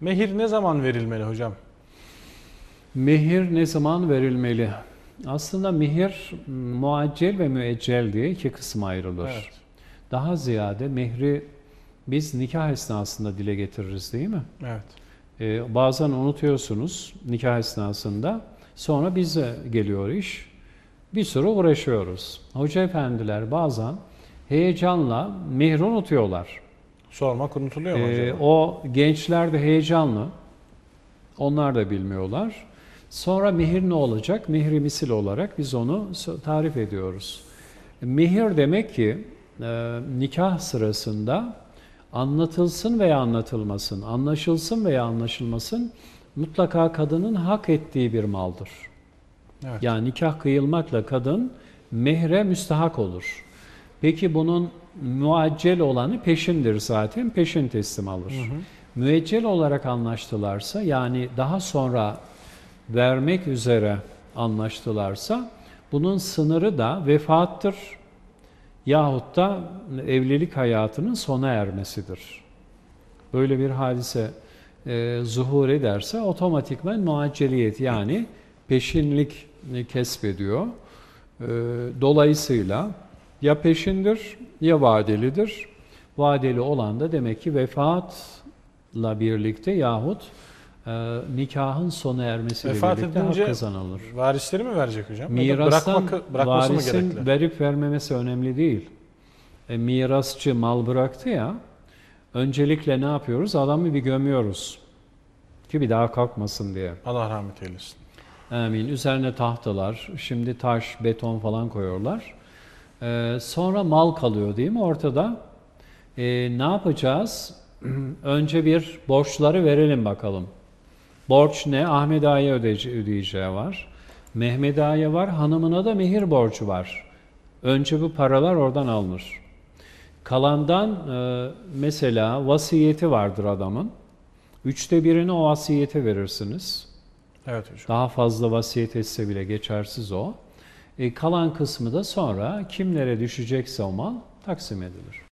Mehir ne zaman verilmeli hocam? Mehir ne zaman verilmeli? Aslında mehir muaccel ve müeccel diye iki kısma ayrılır. Evet. Daha ziyade mehri biz nikah esnasında dile getiririz değil mi? Evet. Ee, bazen unutuyorsunuz nikah esnasında. Sonra bize geliyor iş. Bir sürü uğraşıyoruz. Hoca efendiler bazen heyecanla mehri unutuyorlar. Sormak unutuluyor mu Ee, acaba? o gençler de heyecanlı. Onlar da bilmiyorlar. Sonra mehir ne olacak? Mehri misil olarak biz onu tarif ediyoruz. Mehir demek ki e, nikah sırasında anlatılsın veya anlatılmasın, anlaşılsın veya anlaşılmasın mutlaka kadının hak ettiği bir maldır. Evet. Yani nikah kıyılmakla kadın mehre müstahak olur. Peki bunun muaccel olanı peşindir zaten. Peşin teslim alır. Müeccel olarak anlaştılarsa yani daha sonra vermek üzere anlaştılarsa bunun sınırı da vefattır yahut da evlilik hayatının sona ermesidir. Böyle bir hadise e, zuhur ederse otomatikman muacceliyet yani peşinlik e, kesbediyor. E, dolayısıyla ya peşindir ya vadelidir. Vadeli olan da demek ki vefatla birlikte yahut e, nikahın sona ermesiyle Vefat birlikte hak edince kazanılır. Varisleri mi verecek hocam? Mirastan bırakmak, bırakması mı varisin gerekli? verip vermemesi önemli değil. E, mirasçı mal bıraktı ya, öncelikle ne yapıyoruz? Adamı bir gömüyoruz. Ki bir daha kalkmasın diye. Allah rahmet eylesin. Amin. Üzerine tahtalar, şimdi taş, beton falan koyuyorlar. E, sonra mal kalıyor değil mi ortada? E, ne yapacağız? Önce bir borçları verelim bakalım. Borç ne? Ahmet Ağa'ya ödeyece- ödeyeceği var. Mehmet Ağa'ya var. Hanımına da mehir borcu var. Önce bu paralar oradan alınır. Kalandan e, mesela vasiyeti vardır adamın. Üçte birini o vasiyete verirsiniz. Evet hocam. Daha fazla vasiyet etse bile geçersiz o. E, kalan kısmı da sonra kimlere düşecekse o mal taksim edilir.